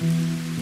Bye.